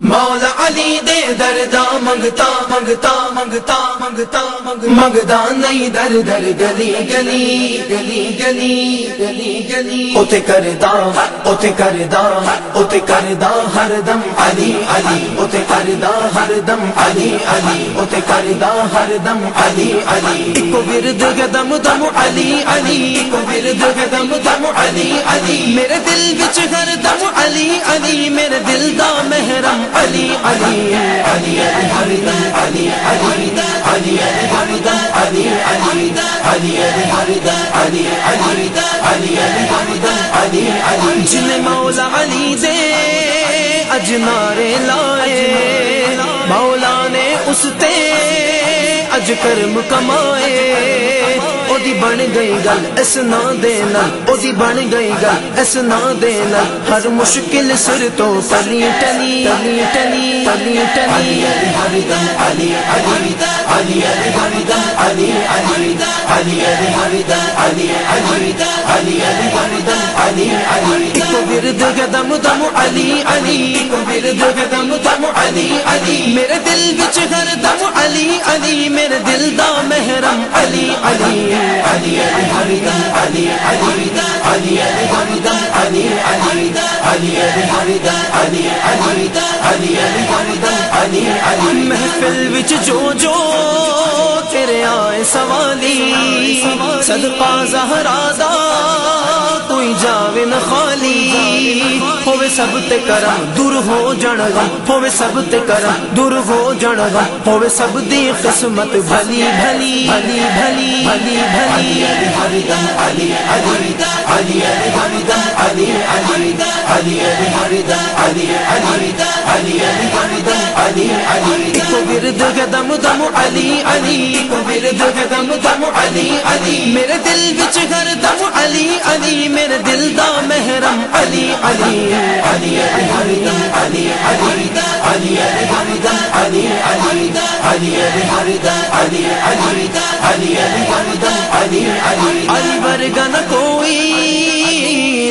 مولا علی دے دردا منگتا منگتا منگتا منگتا منگتا نہیں، در در گلی گلی گلی گلی گلی گلی۔ اوتے کردا اوتے کردا اوتے کردا ہر دم علی علی۔ اوتے کردا ہر دم علی علی۔ اوتے کردا ہر دم علی علی۔ کو ورد گدم دم علی علی۔ کو ورد گدم دم علی علی۔ میرے دل وچ ہر دم علی علی۔ میرے دل دا محرم علی علی۔ علی علی علی علی علی علی علی علی جن مولا علی دے اجنارے لائے مولا نے اس تے اج کرم کمائے دم دم الی دم دم علی علی میرے دل بچ دم علی علی میرے دل دا محرم علی علی علی علی علی علی علی علی علی محفل وچ جو جو تیرے آئے سوالی صدقہ زہرا دا کوئی جاوے نہ خالی سب تر ہو جڑا سب تے کر دور ہو جڑو ہوے سب دی قسمت علی ورد ہے دم دم علی علی کو ورد دم دم علی علی میرے دل وچ ہر دم علی علی میرے دل دا محرم علی علی علی ہر دم علی علی علی ہر دم علی علی علی ہر دم علی علی علی ہر دم علی علی علی ورگا نہ کوئی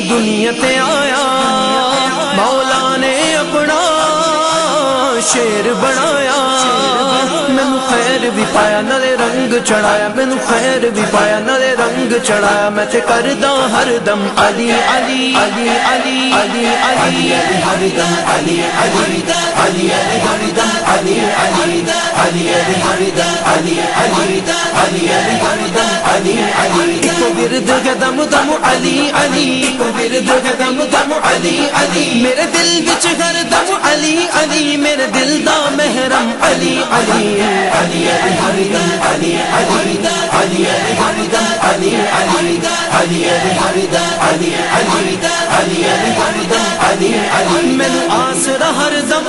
دنیا تے آیا شیر بنایا مینو خیر بھی پایا نالے رنگ چڑھایا مینو خیر بھی پایا نالے رنگ چڑھایا میں تے کردا ہر دم علی علی علی علی علی علی ہر دم علی علی علی ہر دم علی علی علی ہر دم علی علی علی ہر دم علی علی کو ورد قدم دم علی علی کو ورد قدم دم علی علی میرے دل وچ علی علی علی علی علی علی علی علی علی علی مینو آسرا ہر دم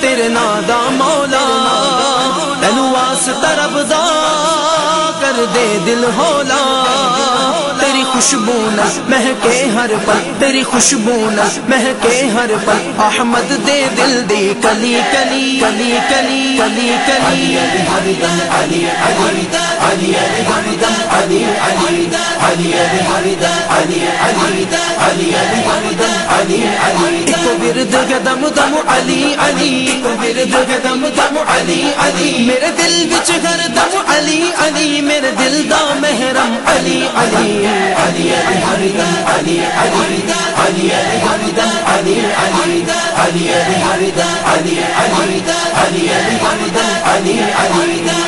تیرے نادا مولا، تینو آس طرف دا کر دے دل ہولا۔ خوشبو نہ مہکے ہر پل تیری خوشبو نہ مہکے ہر پل احمد دے دل دی کلی کلی کلی کلی کلی کلی علی علی علی علی ورد قدم دم علی علی ورد قدم دم علی علی میرے دل وچ ہر دم علی علی میرے دل دا محرم علی علی علي علي علي علي علي علي علي علي علي علي علي علي علي علي علي